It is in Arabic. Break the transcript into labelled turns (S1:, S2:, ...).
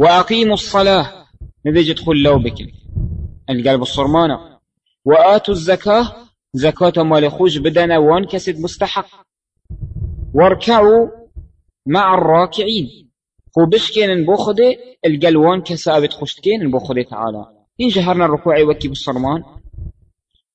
S1: وأقيموا الصلاة. نذي يدخل لو بكل القلب الصرمانة وآتوا الزكاة. زكاة مال خوش بدنا وان كسد مستحق. واركعوا مع الراكعين. خو بشكين بوخده القلوان كسابت خشتكين بوخده تعالى. إن جهرنا الركوع وكي بالصرمان